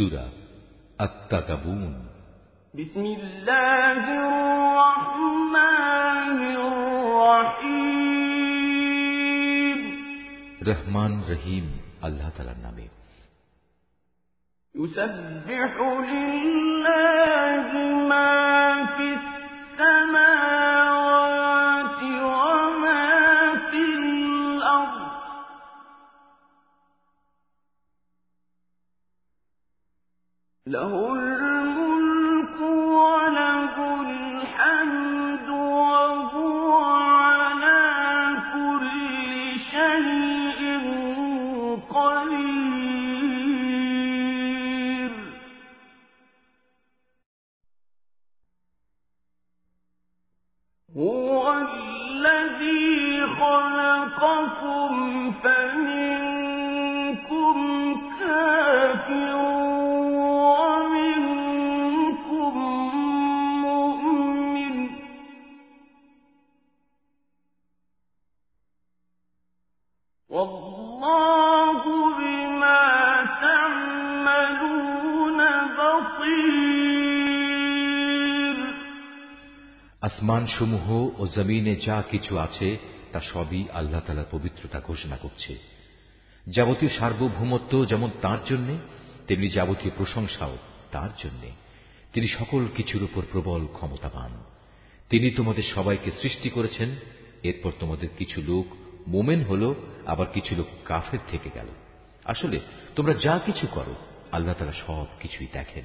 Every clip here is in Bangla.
سورة التغابون بسم الله الرحمن الرحيم. رحمن رحيم الله تعالى نامه يسبح لله ما في له আসমান সমূহ ও জমিনে যা কিছু আছে, তা সবই আল্লাহ তালার পবিত্রতা ঘোষণা করছে। যাবতীয় সার্বভৌমত্ব যেমন তার জন্যে, তেমনি যাবতীয় প্রশংসাও তার জন্যে। তিনি সকল কিছুর উপর প্রবল ক্ষমতাবান। তিনি তোমাদের সবাইকে সৃষ্টি করেছেন। এরপর তোমাদের কিছু লোক মোমেন হল, আবার কিছু লোক কাফের থেকে গেল। আসলে তোমরা যা কিছু করো, আল্লাহ তালা সব কিছুই দেখেন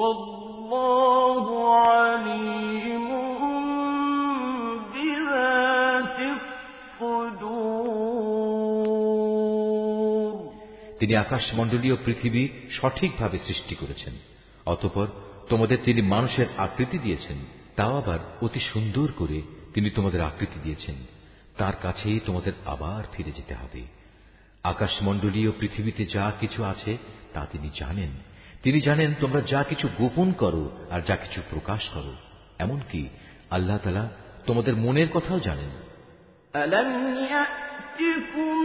والله عليم بذات الصدور তিনি আকাশমণ্ডলীয় পৃথিবী সঠিকভাবে সৃষ্টি করেছেন অতপর তোমাদের তিনি মানুষের আকৃতি দিয়েছেন তাও আবার অতি সুন্দর করে তিনি তোমাদের আকৃতি দিয়েছেন তার কাছেই তোমাদের আবার ফিরে যেতে হবে আকাশমণ্ডলীয় পৃথিবীতে যা কিছু আছে তা তিনি জানেন তিনি জানেন তোমরা যা কিছু গোপন করো আর যা কিছু প্রকাশ করো এমনকি আল্লাহ তালা তোমাদের মনের কথাও জানেন ألم يأتكم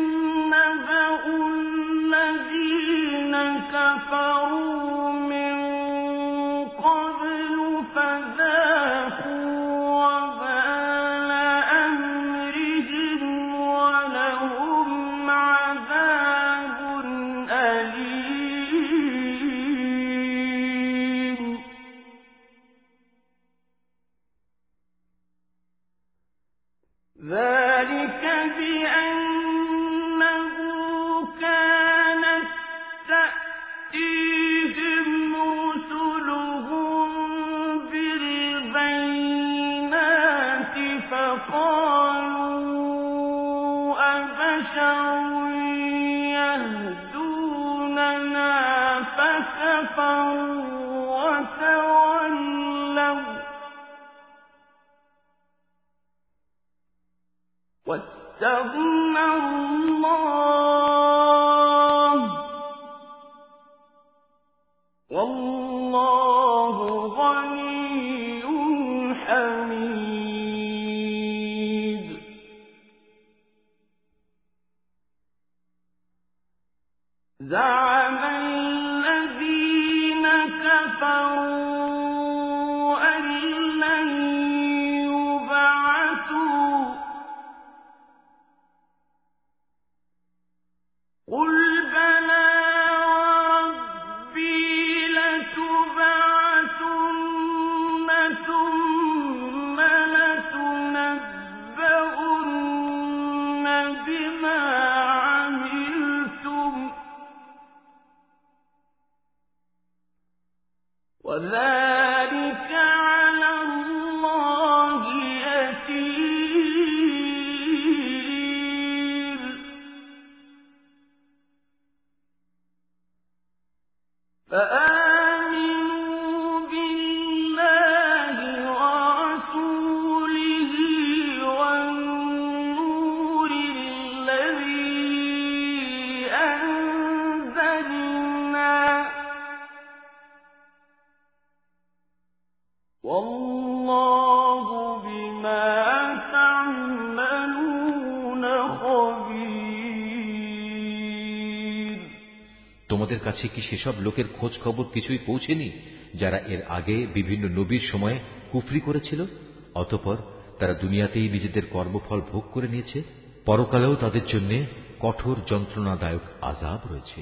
نبأ الذين كفروا تبنوا وذلك والله بما تعملون خبير তোমাদের কাছে কি সেসব লোকের খোঁজ খবর কিছুই পৌঁছেনি যারা এর আগে বিভিন্ন নবীর সময় কুফরি করেছিল অতপর তারা দুনিয়াতেই নিজেদের কর্মফল ভোগ করে নিয়েছে পরকালেও তাদের জন্য কঠোর যন্ত্রণাদায়ক আজাব রয়েছে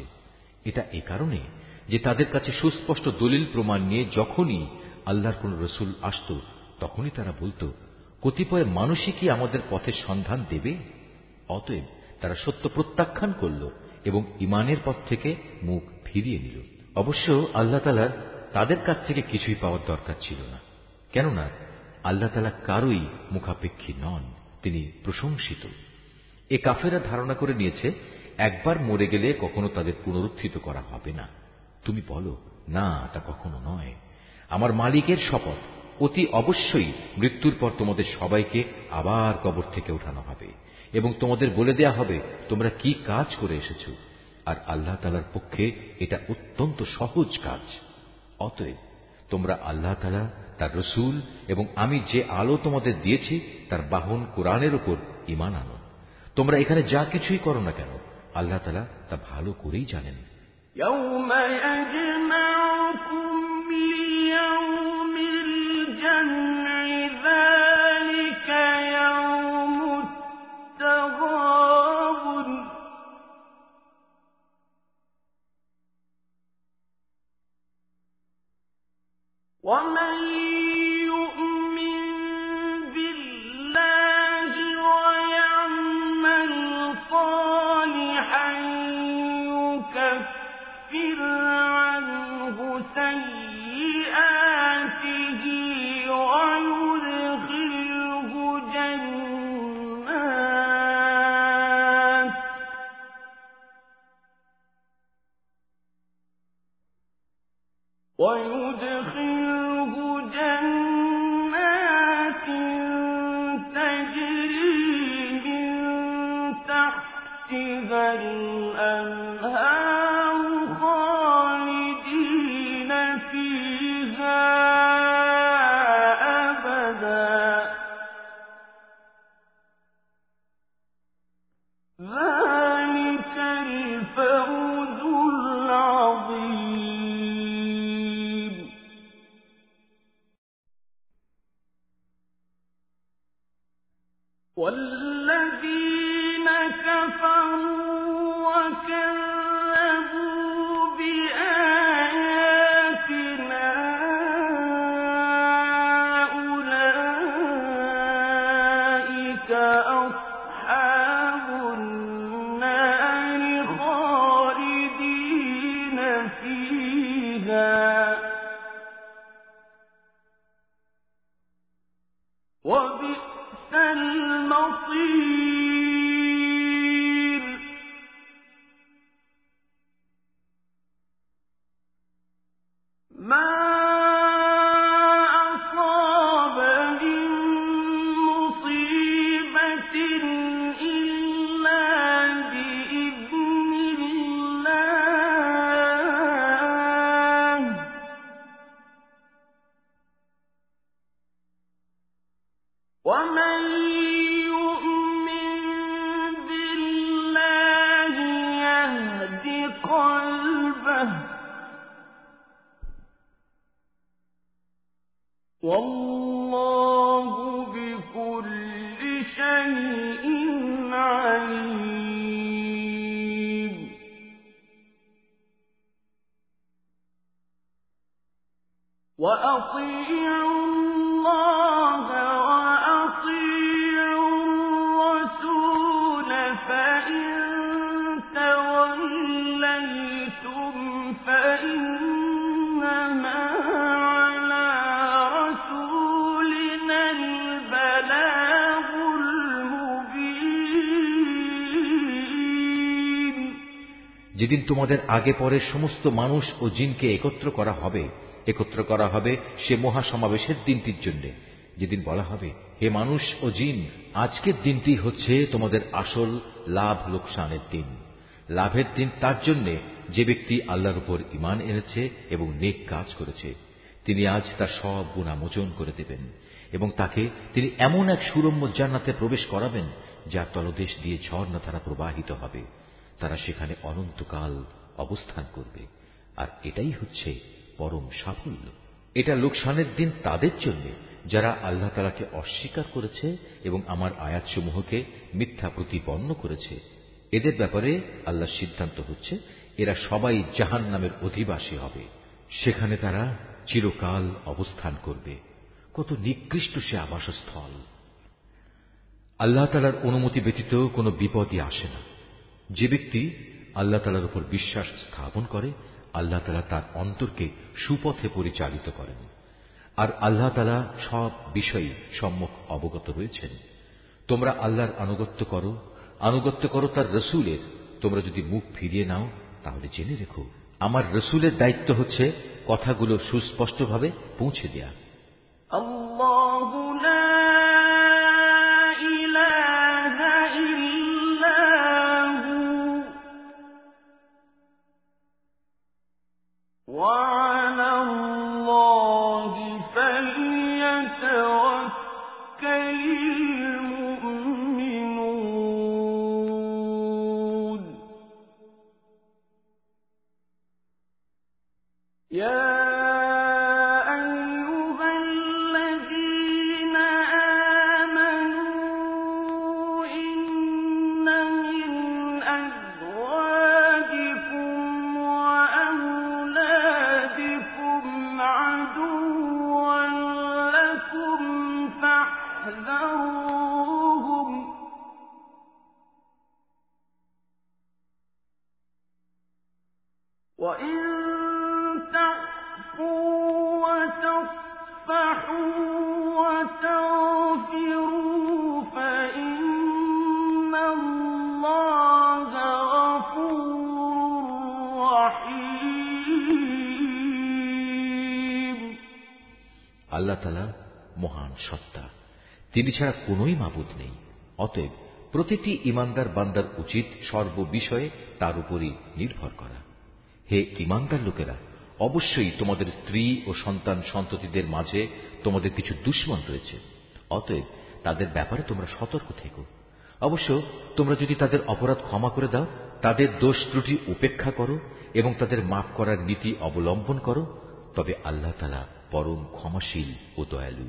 এটা এ কারণে যে তাদের কাছে সুস্পষ্ট দলিল প্রমাণ নিয়ে যখনই আল্লাহর কোন রসুল আসত, তখনই তারা বলতো, কতিপয় মানুষই কি আমাদের পথের সন্ধান দেবে? অতএব তারা সত্য প্রত্যাখ্যান করল এবং ইমানের পথ থেকে মুখ ফিরিয়ে নিল। অবশ্য আল্লাহ তালার তাদের কাছ থেকে কিছুই পাওয়ার দরকার ছিল না। কেননা আল্লাহ তালা কারোই মুখাপেক্ষী নন, তিনি প্রশংসিত। এ কাফেরা ধারণা করে নিয়েছে, একবার মরে গেলে কখনো তাদের পুনরুত্থিত করা হবে না। তুমি বলো, না, তা কখনো নয়। আমার মালিকের শপথ অতি অবশ্যই মৃত্যুর পর তোমাদের সবাইকে আবার কবর থেকে উঠানো হবে এবং তোমাদের বলে দেয়া হবে তোমরা কি কাজ করে এসেছ আর আল্লাহ তালার পক্ষে এটা অত্যন্ত সহজ কাজ অতএব তোমরা আল্লাহ তালা তার রসুল এবং আমি যে আলো তোমাদের দিয়েছি তার বাহন কোরআনের উপর ইমান আনো তোমরা এখানে যা কিছুই করো না কেন আল্লাহ তালা তা ভালো করেই জানেন يوم يجمعكم أَنْتُمْ والله بكل شيء عليم. وأطيعوا যেদিন তোমাদের আগে পরে সমস্ত মানুষ ও জিনকে একত্র করা হবে, একত্র করা হবে সে মহা সমাবেশের দিনটির জন্য। যেদিন বলা হবে, হে মানুষ ও জিন, আজকের দিনটি হচ্ছে তোমাদের আসল লাভ লোকসানের দিন। লাভের দিন তার জন্য যে ব্যক্তি আল্লাহর উপর ইমান এনেছে এবং নেক কাজ করেছে, তিনি আজ তার সব গুণা মোচন করে দেবেন এবং তাকে তিনি এমন এক সুরম্য জান্নাতে প্রবেশ করাবেন, যার তলদেশ দিয়ে ঝর্ণা তারা প্রবাহিত হবে। তারা সেখানে অনন্তকাল অবস্থান করবে। আর এটাই হচ্ছে পরম সাফল্য। এটা লোকসানের দিন তাদের জন্য, যারা আল্লাহ তালাকে অস্বীকার করেছে এবং আমার আয়াতসমূহকে মিথ্যা প্রতিপন্ন করেছে। এদের ব্যাপারে আল্লাহ সিদ্ধান্ত হচ্ছে, এরা সবাই জাহান নামের অধিবাসী হবে। সেখানে তারা চিরকাল অবস্থান করবে। কত নিকৃষ্ট সে আবাসস্থল। আল্লাহ তালার অনুমতি ব্যতীত কোনো বিপদই আসে না। যে ব্যক্তি আল্লাহ তালার উপর বিশ্বাস স্থাপন করে, আল্লাহ তালা তার অন্তরকে সুপথে পরিচালিত করেন। আর আল্লাহ তালা সব বিষয়ে সম্মুখ অবগত রয়েছেন। তোমরা আল্লাহর আনুগত্য করো আনুগত্য করো তার রসুলের। তোমরা যদি মুখ ফিরিয়ে নাও, তাহলে জেনে রেখো, আমার রসুলের দায়িত্ব হচ্ছে কথাগুলো সুস্পষ্টভাবে পৌঁছে দেয়া। আল্লাহ তালা মহান সত্তা। তিনি ছাড়া কোনই মাবুদ নেই। অতএব প্রতিটি ইমানদার বান্দার উচিত সর্ববিষয়ে তার উপরই নির্ভর করা। হে ইমানদার লোকেরা, অবশ্যই তোমাদের স্ত্রী ও সন্তান সন্ততিদের মাঝে তোমাদের কিছু দুশ্মন রয়েছে। অতএব তাদের ব্যাপারে তোমরা সতর্ক থেকো। অবশ্য তোমরা যদি তাদের অপরাধ ক্ষমা করে দাও, তাদের দোষ ত্রুটি উপেক্ষা করো এবং তাদের মাফ করার নীতি অবলম্বন করো, তবে আল্লাহ তালা পরম ক্ষমাশীল ও দয়ালু।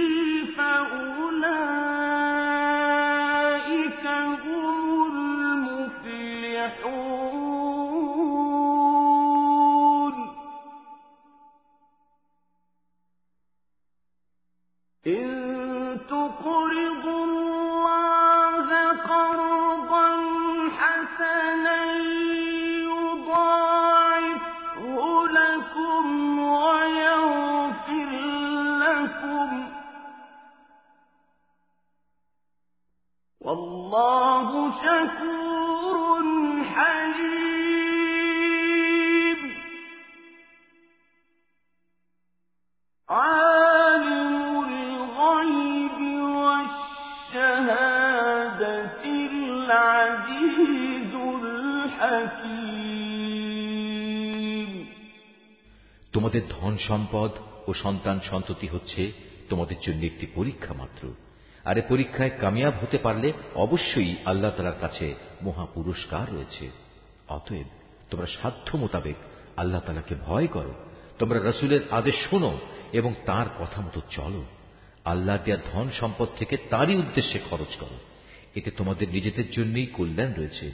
তোমাদের ধন সম্পদ ও সন্তান সন্ততি হচ্ছে তোমাদের জন্য একটি পরীক্ষা মাত্র। আর এ পরীক্ষায় কামিয়াব হতে পারলে অবশ্যই আল্লাহ তালার কাছে মহা পুরস্কার রয়েছে। অতএব তোমরা সাধ্য মোতাবেক আল্লাহ তালাকে ভয় করো। তোমরা রসুলের আদেশ শোনো এবং তার কথা মতো চলো। আল্লাহ দেয়া ধন সম্পদ থেকে তারই উদ্দেশ্যে খরচ করো। এতে তোমাদের নিজেদের জন্যই কল্যাণ রয়েছে।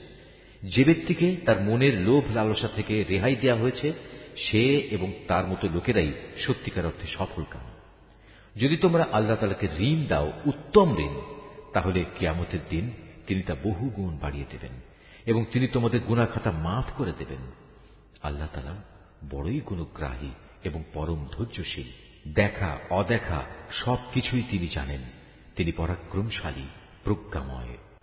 যে ব্যক্তিকে তার মনের লোভ লালসা থেকে রেহাই দেয়া হয়েছে, সে এবং তার মতো লোকেরাই সত্যিকার অর্থে সফল কাম। যদি তোমরা আল্লাহ তালাকে ঋণ দাও, উত্তম ঋণ, তাহলে কিয়ামতের দিন তিনি তা বহু গুণ বাড়িয়ে দেবেন এবং তিনি তোমাদের গুণাখাতা মাফ করে দেবেন। আল্লাহ তালা বড়ই গুণগ্রাহী এবং পরম ধৈর্যশীল। দেখা, অদেখা সব কিছুই তিনি জানেন। তিনি পরাক্রমশালী। Rukkamoye.